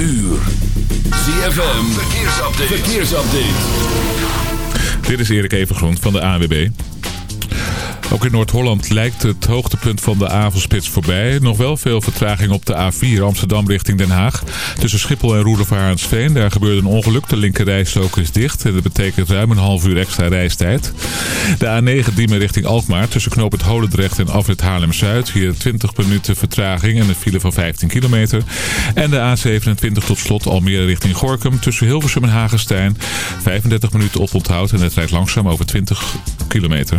uur. ZFM, verkeersupdate. verkeersupdate. Dit is Erik Evengroen van de AWB. Ook in Noord-Holland lijkt het hoogtepunt van de avondspits voorbij. Nog wel veel vertraging op de A4 Amsterdam richting Den Haag. Tussen Schiphol en Roelofaar Daar gebeurde een ongeluk. De linkerrijstrook is dicht. En dat betekent ruim een half uur extra reistijd. De A9 Diemen richting Alkmaar. Tussen knoop het Holendrecht en afrit Haarlem-Zuid. Hier 20 minuten vertraging en een file van 15 kilometer. En de A27 tot slot Almere richting Gorkum. Tussen Hilversum en Hagenstein. 35 minuten oponthoud en het rijdt langzaam over 20 kilometer.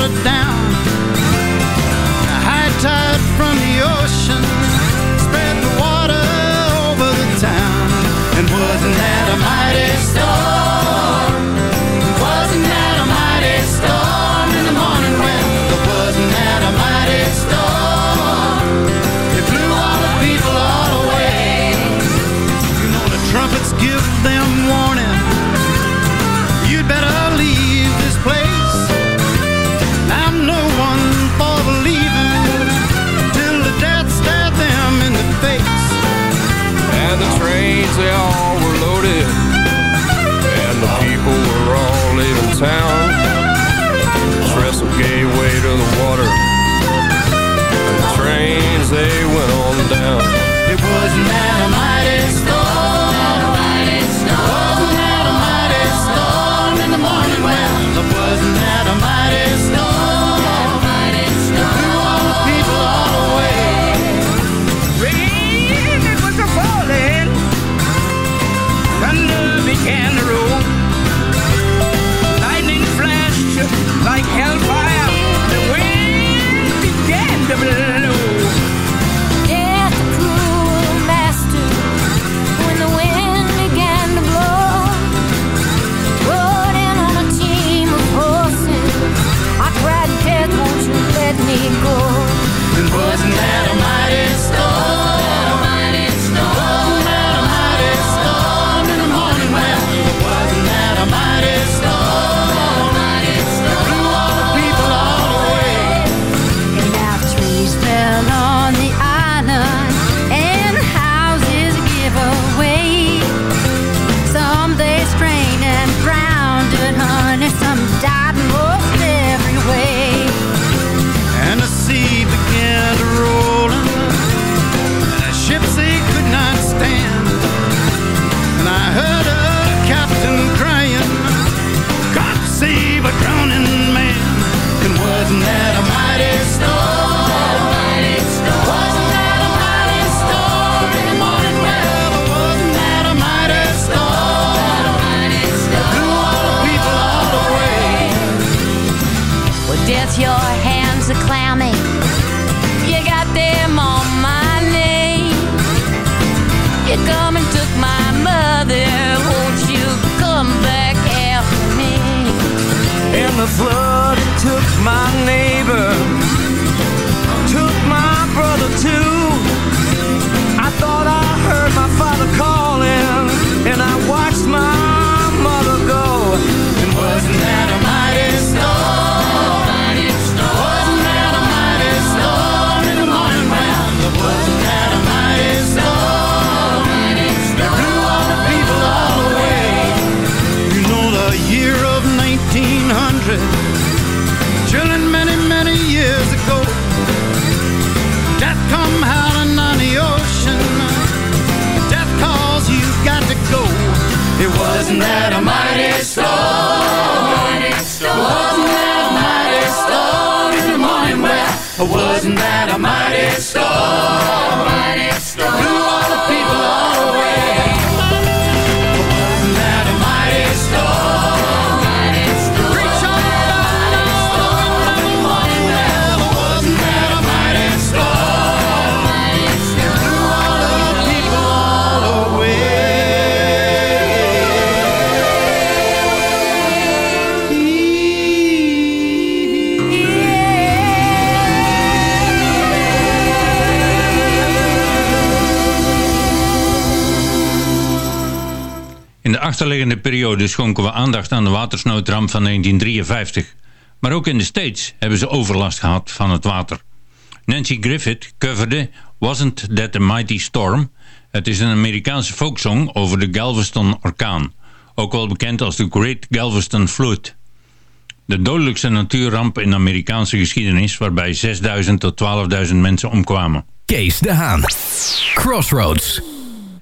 water down. The high tide from the ocean spread the water over the town. And wasn't that a mighty storm? they all were loaded. And the people were all in town. Trestle gateway to the water. And the trains they went on down. It wasn't that a mighty storm. Wasn't that a mighty storm in the morning. Well Wasn't that a mighty It wasn't that a mighty storm? Achterliggende periode schonken we aandacht aan de watersnoodramp van 1953. Maar ook in de States hebben ze overlast gehad van het water. Nancy Griffith coverde Wasn't That a Mighty Storm? Het is een Amerikaanse folksong over de Galveston orkaan. Ook wel bekend als de Great Galveston Flood. De dodelijkste natuurramp in de Amerikaanse geschiedenis... waarbij 6.000 tot 12.000 mensen omkwamen. Kees de Haan. Crossroads.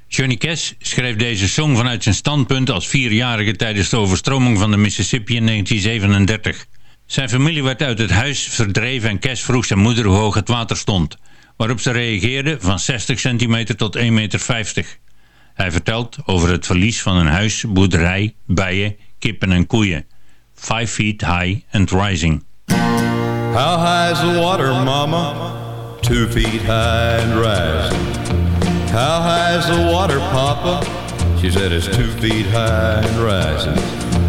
Johnny Cash schreef deze song vanuit zijn standpunt als vierjarige tijdens de overstroming van de Mississippi in 1937. Zijn familie werd uit het huis verdreven en Cash vroeg zijn moeder hoe hoog het water stond, waarop ze reageerde van 60 centimeter tot 1,50 meter. Hij vertelt over het verlies van een huis, boerderij, bijen, kippen en koeien. Five feet high and rising. How high is the water, mama? Two feet high and rising. How high is the water, papa? She said it's two feet high and rising.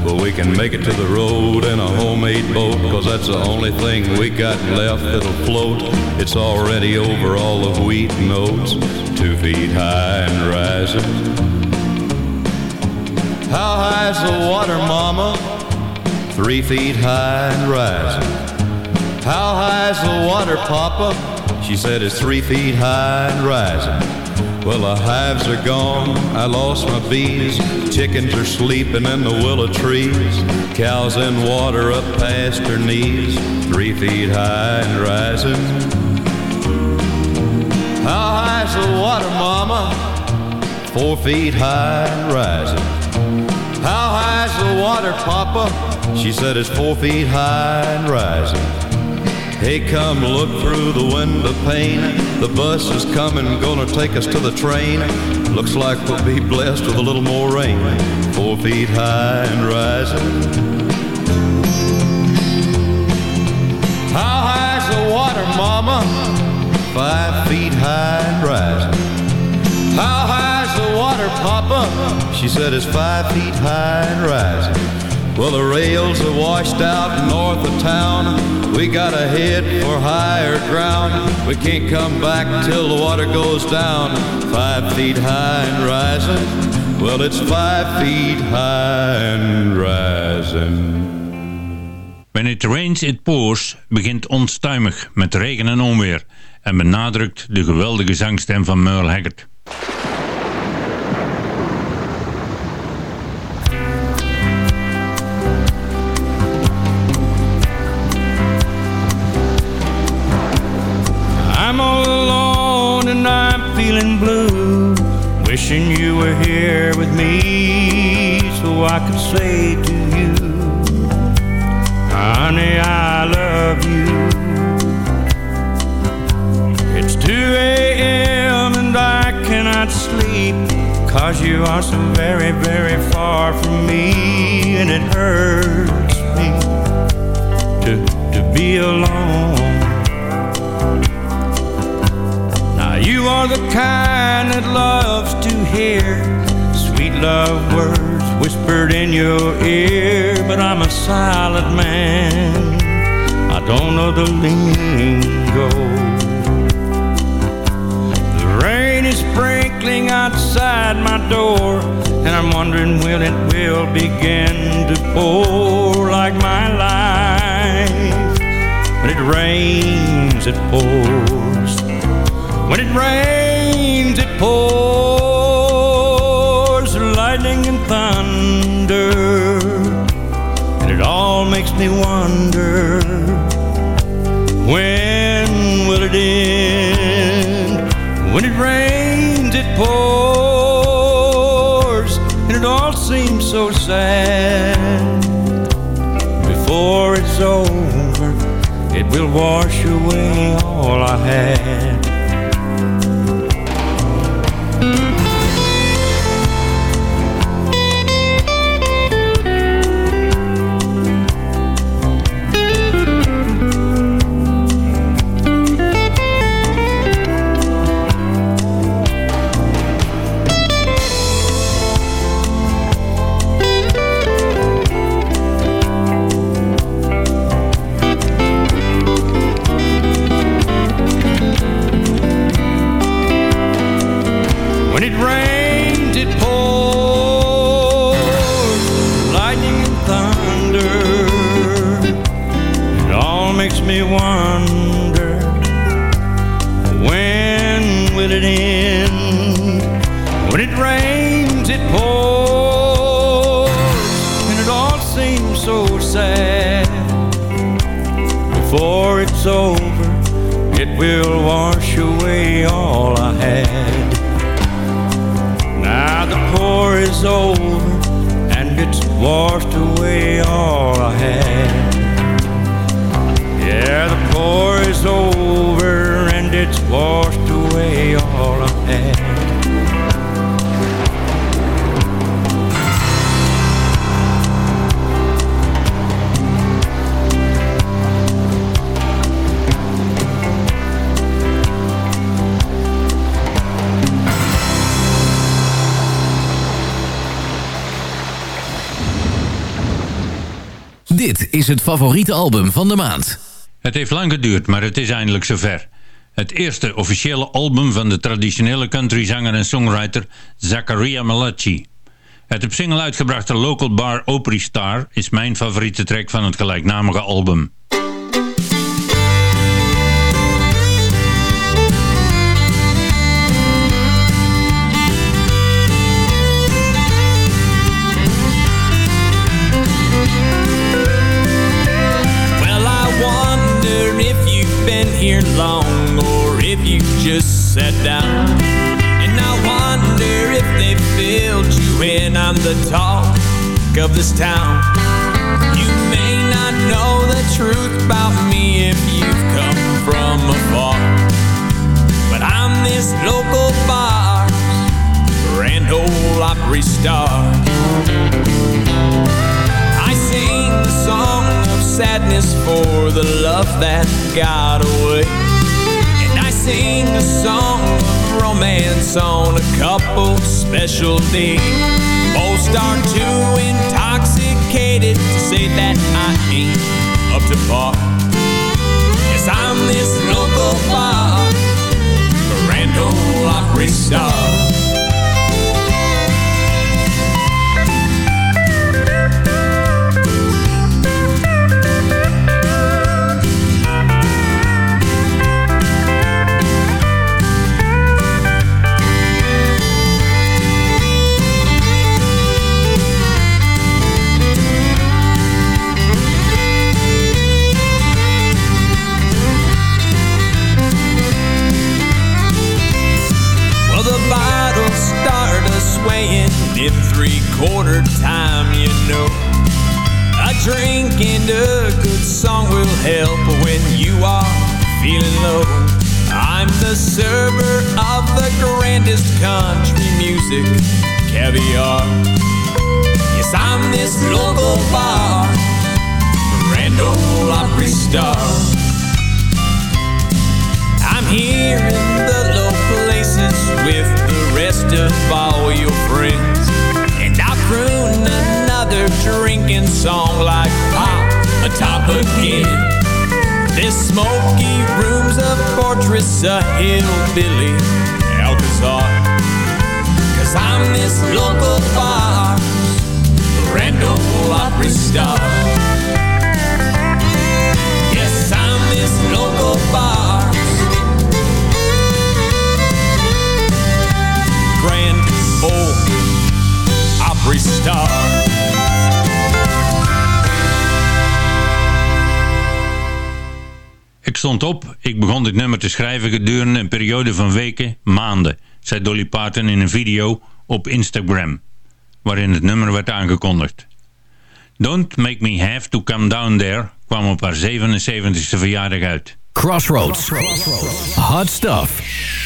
But we can make it to the road in a homemade boat, cause that's the only thing we got left that'll float. It's already over all the wheat and oats, two feet high and rising. How high is the water, mama? Three feet high and rising. How high is the water, Papa? She said it's three feet high and rising. Well, the hives are gone, I lost my bees. Chickens are sleeping in the willow trees. Cows in water up past her knees, three feet high and rising. How high's the water, Mama? Four feet high and rising. How high's the water, Papa? She said it's four feet high and rising. Hey, come look through the window pane. The bus is coming, gonna take us to the train. Looks like we'll be blessed with a little more rain. Four feet high and rising. How high's the water, Mama? Five feet high and rising. How high's the water, Papa? She said it's five feet high and rising. Well, the rails are washed out north of town. We gotta head for higher ground. We can't come back till the water goes down. Five feet high and rising. Well, it's five feet high and rising. When it rains it pours begint onstuimig met regen en onweer en benadrukt de geweldige zangstem van Merle Haggard. With me so I could say to you, Honey, I love you. It's 2 a.m. and I cannot sleep Cause you are so very, very far from me And it hurts me to, to be alone Now you are the kind that loves to hear love words whispered in your ear But I'm a silent man. I don't know the lingo. The rain is sprinkling outside my door And I'm wondering when it will begin to pour Like my life. When it rains, it pours. When it rains, it pours makes me wonder When will it end? When it rains, it pours And it all seems so sad. Before it's over, it will wash away all I had. Will it end? When it rains, it pours, and it all seems so sad. Before it's over, it will wash away all I had. Now the pour is over and it's washed away all I had. Yeah, the pour is over and it's washed Dit is het favoriete album van de maand. Het heeft lang geduurd, maar het is eindelijk zover. Het eerste officiële album van de traditionele countryzanger en songwriter Zachariah Malachi. Het op single uitgebrachte Local Bar Opry Star is mijn favoriete track van het gelijknamige album. Of this town. You may not know the truth about me if you've come from afar. But I'm this local bar's Grand Ole Opry star. I sing the song of sadness for the love that got away. And I sing a song of romance on a couple special days. Most are too intoxicated to say that I ain't up to par. Yes, I'm this local bar, Grand Ole Opry star. Low. I'm the server of the grandest country music, caviar. Yes, I'm this local bar, Grand Ole Opry star. I'm here in the low places with the rest of all your friends. And I'll croon another drinking song like pop atop again. This smoky room's a fortress, a hillbilly Alcazar. Cause I'm this local Grand Ole Opry star. Yes, I'm this local bar's Grand Ole Opry star. Ik stond op, ik begon dit nummer te schrijven gedurende een periode van weken, maanden, zei Dolly Parton in een video op Instagram, waarin het nummer werd aangekondigd. Don't Make Me Have To Come Down There kwam op haar 77e verjaardag uit. Crossroads. Hot stuff.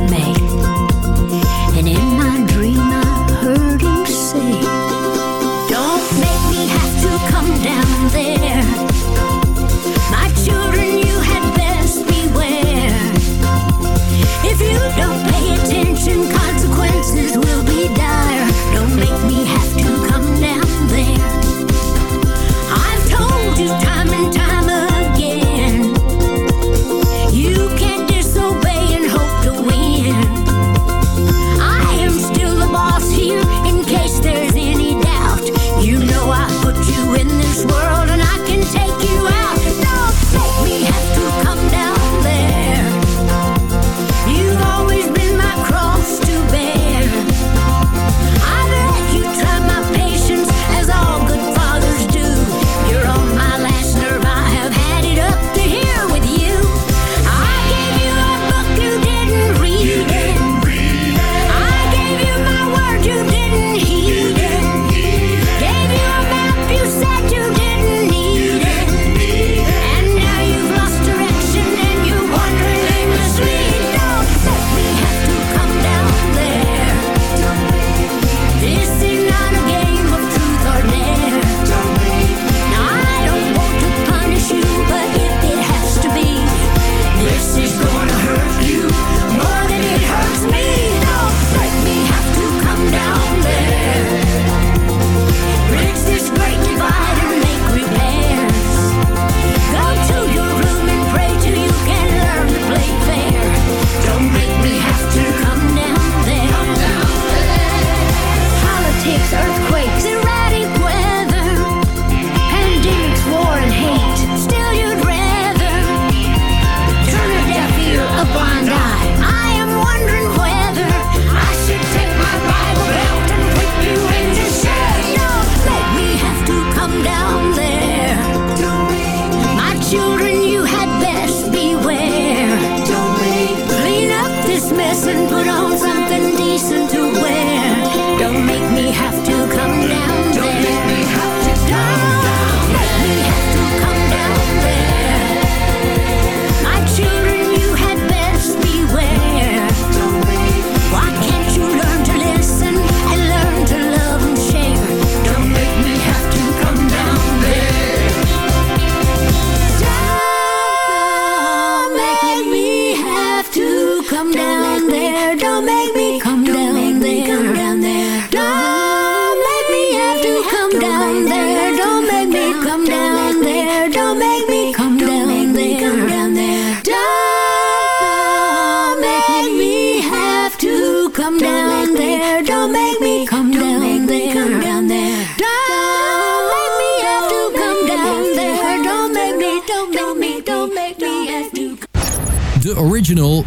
Mix.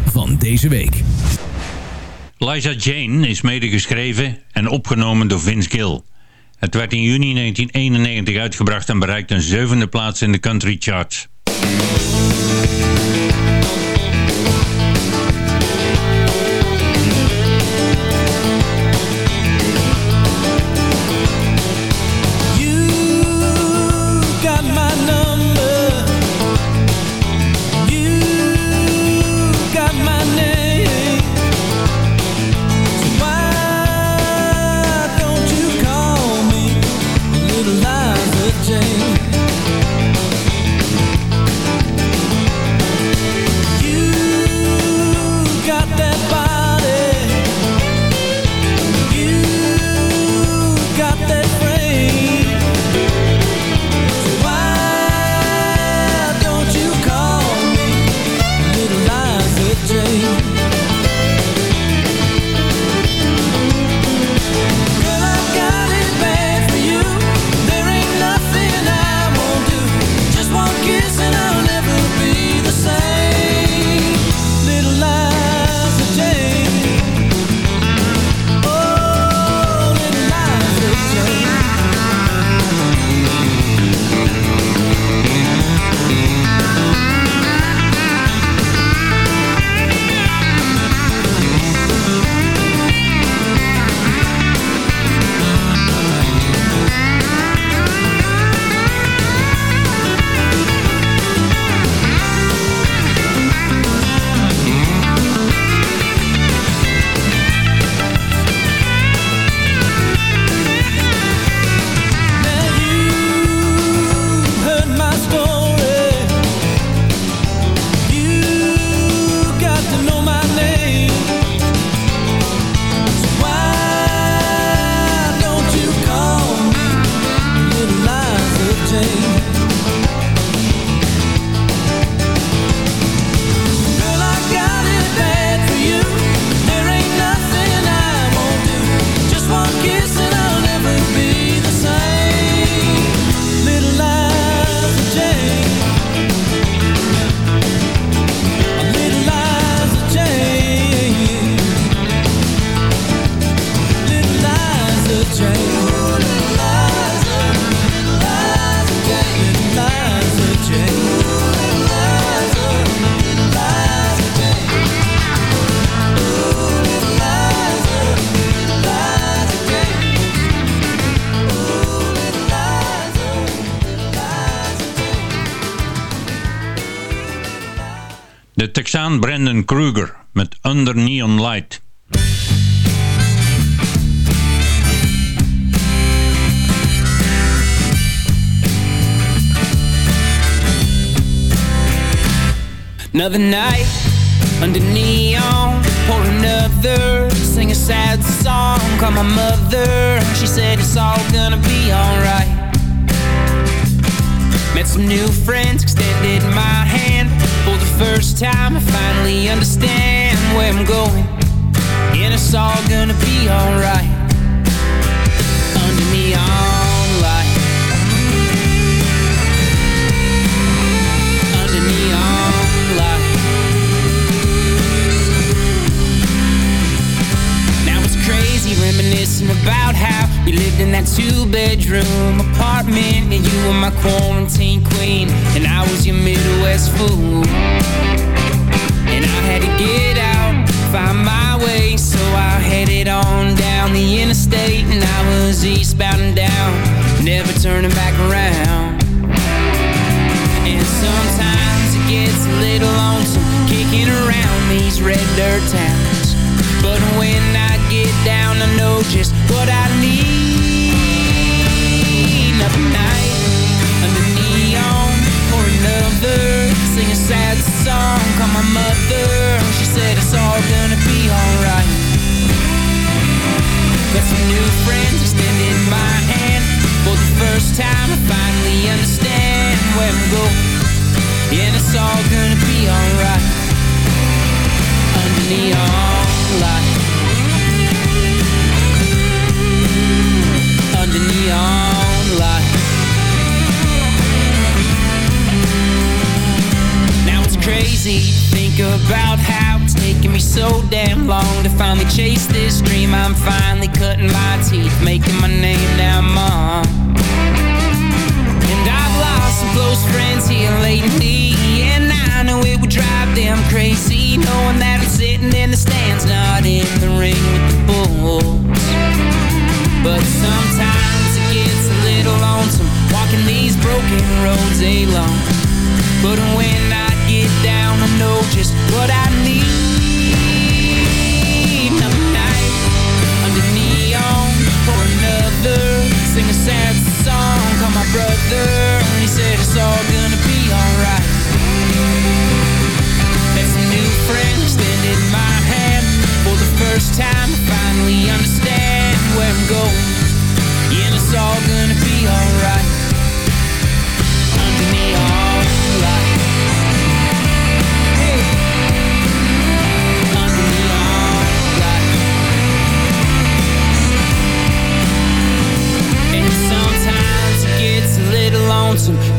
van deze week. Liza Jane is medegeschreven en opgenomen door Vince Gill. Het werd in juni 1991 uitgebracht en bereikte een zevende plaats in de country charts. Texaan Brandon Kruger met Under Neon Light. Another night under neon, pour another, sing a sad song, call my mother. She said it's all gonna be alright. Met some new friends, extended my hand. For the first time, I finally understand where I'm going. And it's all gonna be alright. Reminiscing about how we lived in that two-bedroom apartment And you were my quarantine queen And I was your Midwest fool. And I had to get out, find my way So I headed on down the interstate And I was eastbound and down, never turning back around. And sometimes it gets a little lonesome Kicking around these red dirt towns But when I get down I know just what I need Another night under neon Or another. Sing a sad song Call my mother. She said it's all gonna be alright. Got some new friends extended my hand For the first time I finally understand where I'm going. And it's all gonna be alright. Under neon light Under neon light Now it's crazy think about how taken me so damn long to finally chase this dream. I'm finally cutting my teeth, making my name now, mom. And I've lost some close friends here lately, and I know it would drive them sitting in the stands, not in the ring with the bulls. But sometimes it gets a little lonesome walking these broken roads alone. But when I get down, I know just what I need.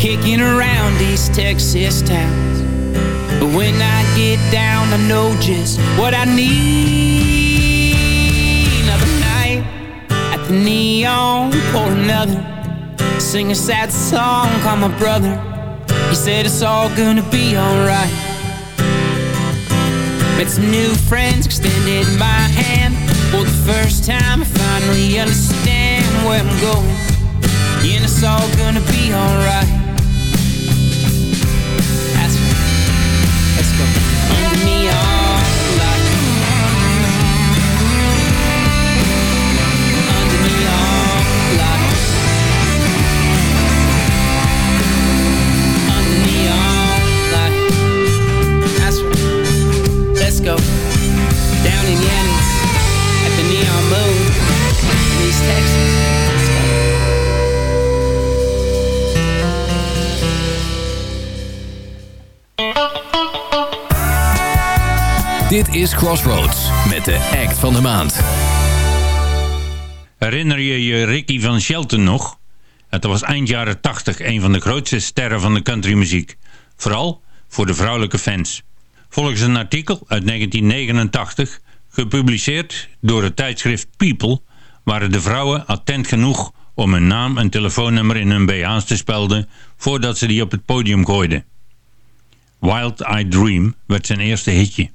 Kicking around these Texas towns. But when I get down, I know just what I need. Another night at the neon or another. Sing a sad song, call my brother. He said it's all gonna be alright. Met some new friends, extended my hand. For the first time, I finally understand where I'm going. And it's all gonna be alright. Down in Yannis at the Neon Moon in East Texas. Dit is Crossroads met de act van de maand. Herinner je je Ricky van Shelton nog? Het was eind jaren 80 een van de grootste sterren van de countrymuziek. Vooral voor de vrouwelijke fans. Volgens een artikel uit 1989, gepubliceerd door het tijdschrift People, waren de vrouwen attent genoeg om hun naam en telefoonnummer in hun BH's te spelden voordat ze die op het podium gooiden. Wild Eye Dream werd zijn eerste hitje.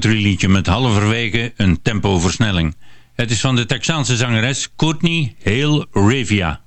country liedje met halverwege een tempoversnelling. Het is van de Texaanse zangeres Courtney Hale Rivia.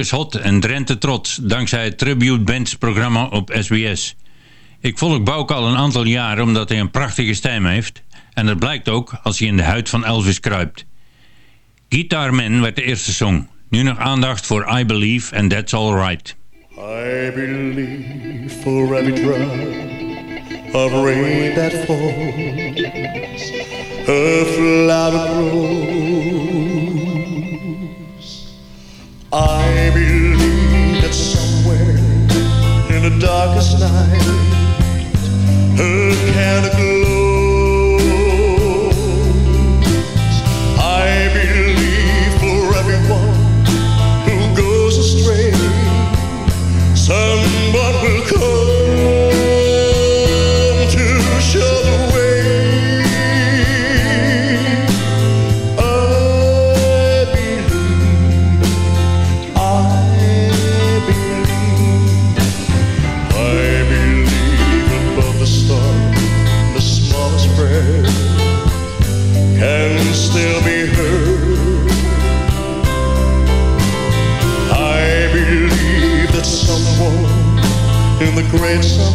is hot en Drenthe trots, dankzij het Tribute Bands programma op SBS. Ik volg Bouke al een aantal jaren omdat hij een prachtige stem heeft. En dat blijkt ook als hij in de huid van Elvis kruipt. Guitar Man werd de eerste song. Nu nog aandacht voor I Believe and That's Alright. I believe for every drop darkest night. Her candle. great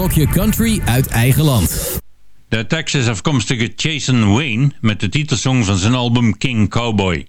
blokje country uit eigen land. De Texas afkomstige Jason Wayne met de titelsong van zijn album King Cowboy.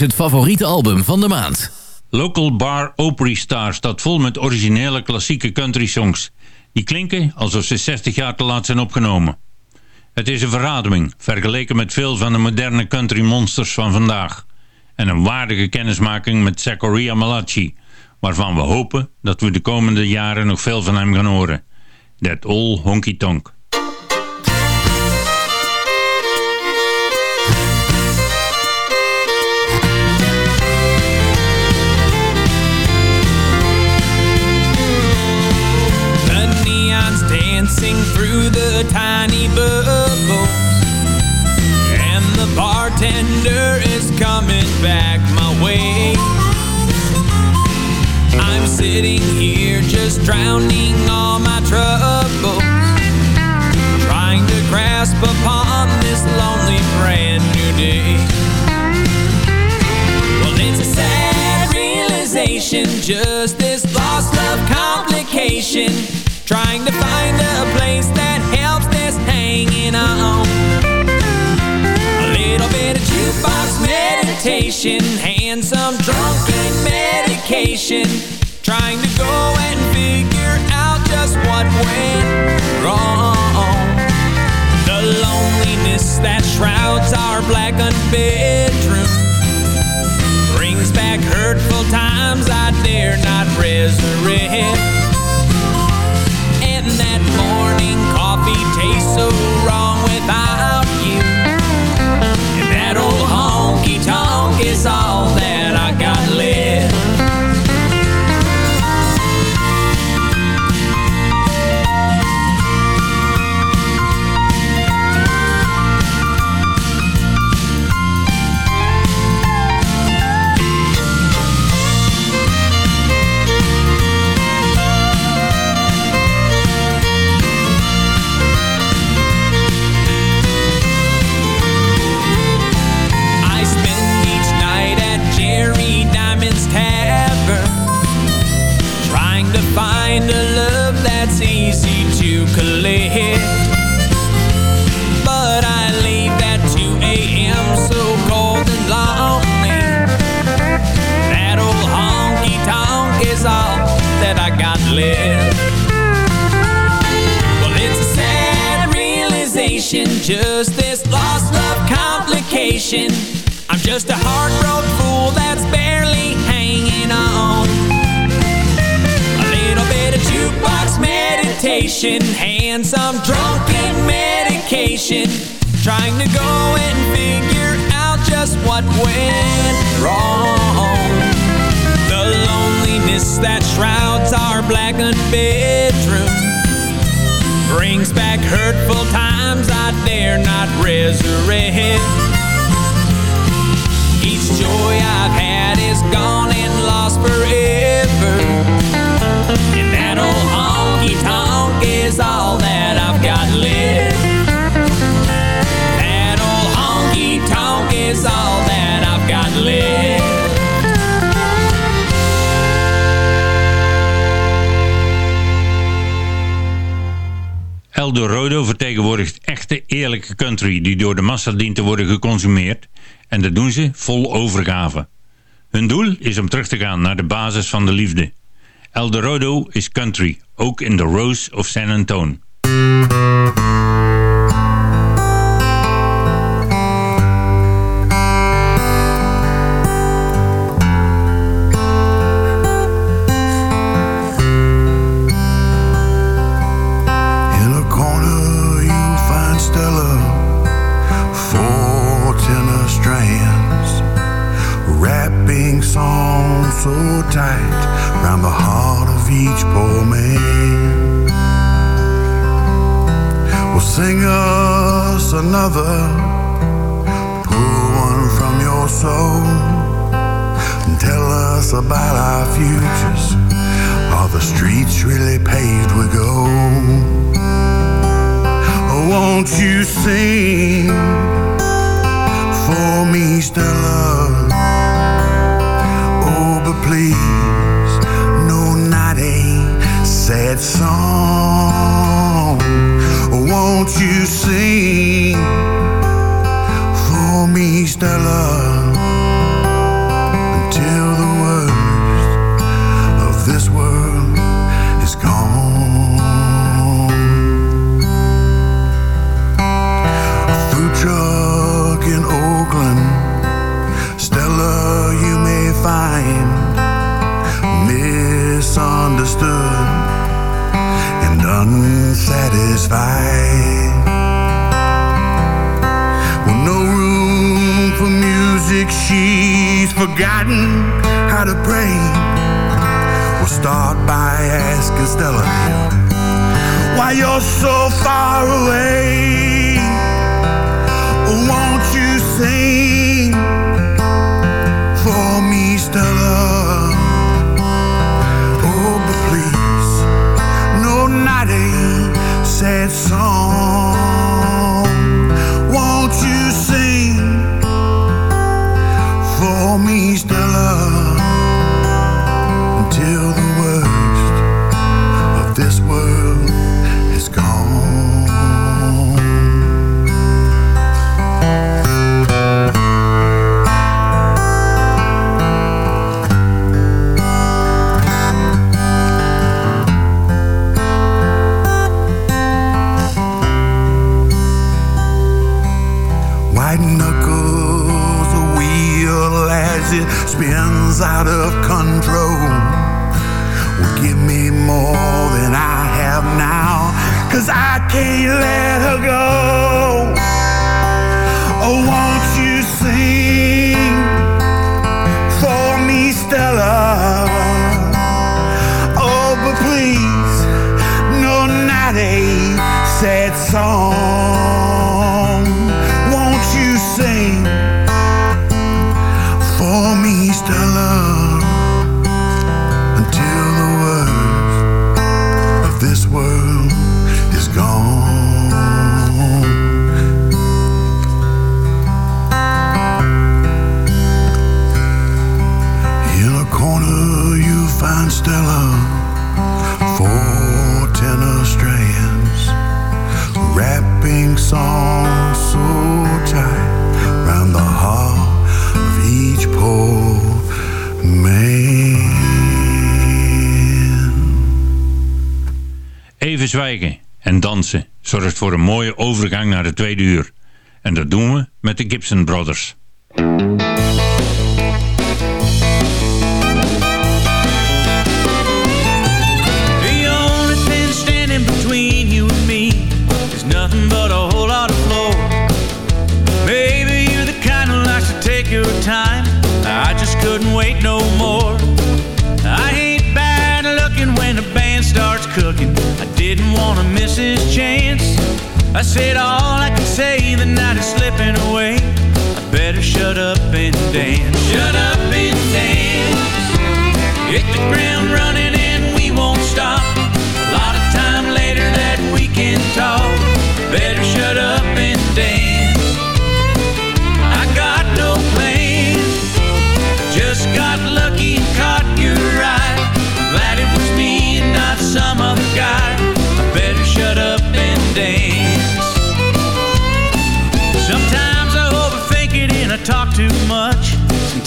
Is het favoriete album van de maand. Local Bar Opry Star staat vol met originele klassieke country songs. Die klinken alsof ze 60 jaar te laat zijn opgenomen. Het is een verademing, vergeleken met veel van de moderne country monsters van vandaag. En een waardige kennismaking met Zachariah Malachi, waarvan we hopen dat we de komende jaren nog veel van hem gaan horen. That Old Honky Tonk. Just this lost love complication. I'm just a heartbroken fool that's barely hanging on. A little bit of jukebox meditation and some drunken medication. Trying to go and figure out just what went wrong. The loneliness that shrouds our blackened bedroom brings back hurtful times I dare not resurrect. Each joy I've had is gone and lost forever. And that old honky tonk is all that I've got left. That old honky tonk is all that I've got left. El Dorado vertegenwoordigt echte eerlijke country die door de massa dient te worden geconsumeerd en dat doen ze vol overgave. Hun doel is om terug te gaan naar de basis van de liefde. El Dorado is country, ook in The Rose of San Antone. Rapping songs so tight round the heart of each poor man. Well, sing us another, pull one from your soul, and tell us about our futures. Are the streets really paved with gold? Oh, won't you sing for me, Stella? song. Won't you sing for me, Stella? Until the worst of this world is gone. Food truck in Oakland, Stella, you may find misunderstood unsatisfied. Well, no room for music, she's forgotten how to pray. We'll start by asking Stella why you're so far away. Sad song. Won't you sing for me, Stella? Zorgt voor een mooie overgang naar de tweede uur. En dat doen we met de Gibson Brothers. The only thing standing between you and me is nothing but a whole lot of floor. Maybe you're the kind who likes to take your time. I just couldn't wait no more. I ain't bad looking when the band starts cooking. I didn't want to miss his chance. I said all I can say, the night is slipping away. I better shut up and dance. Shut up and dance. Hit the ground running and we won't stop. A lot of time later that we can talk.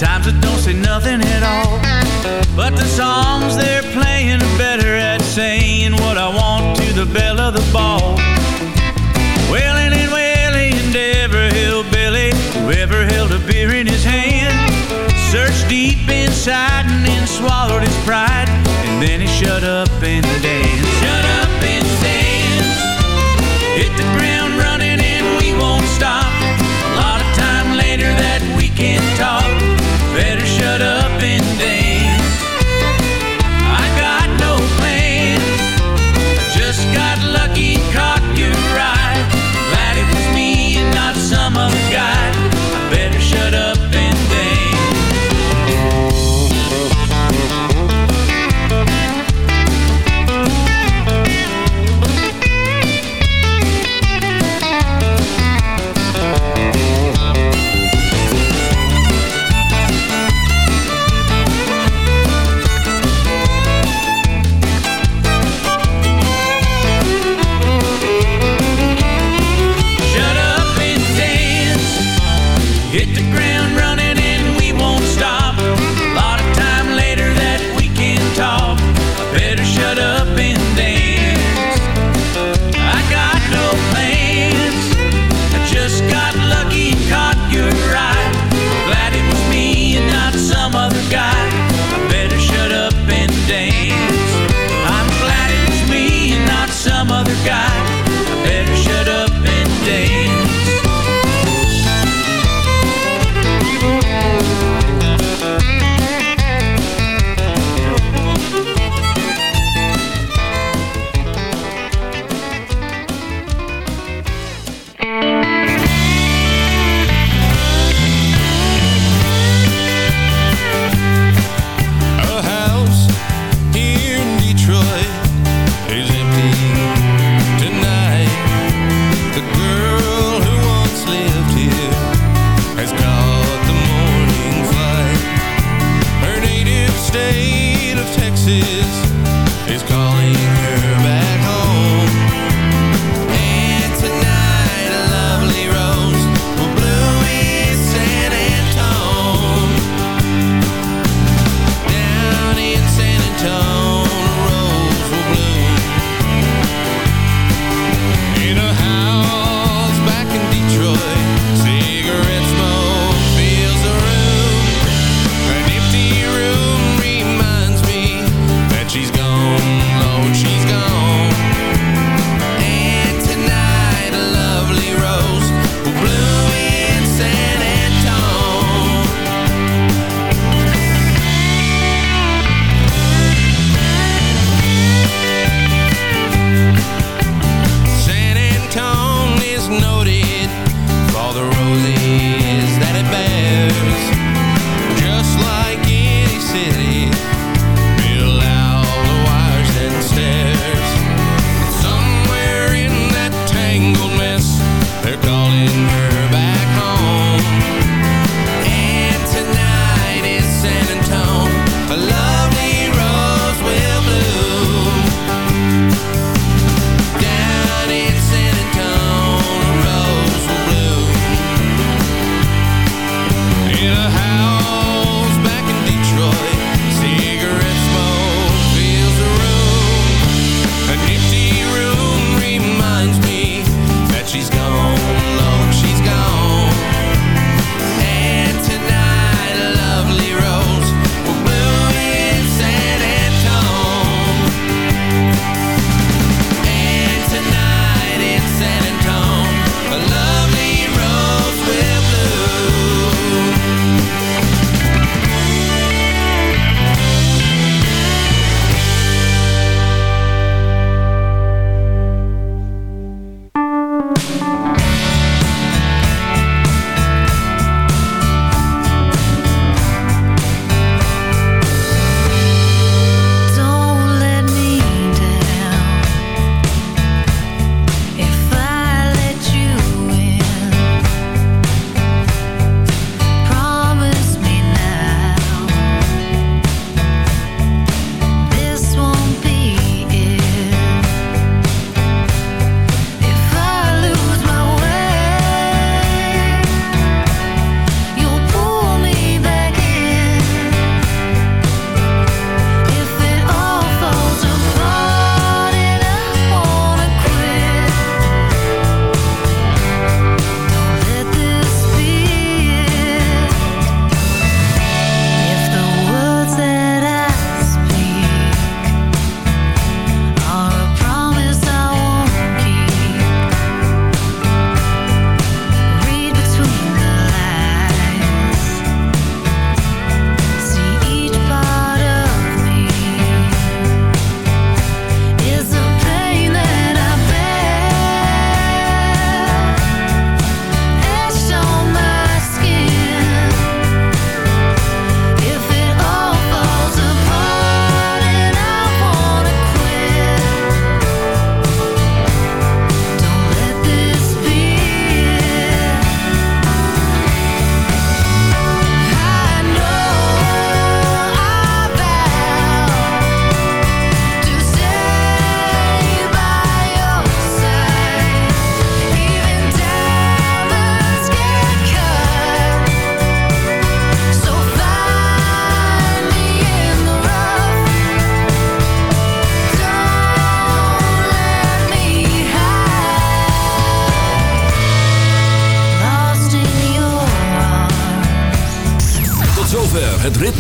Sometimes I don't say nothing at all. But the songs they're playing better at saying what I want to the belle of the ball. Wailing and wailing and every hillbilly, whoever held a beer in his hand, searched deep inside and then swallowed his pride, and then he shut up and danced. Shut up and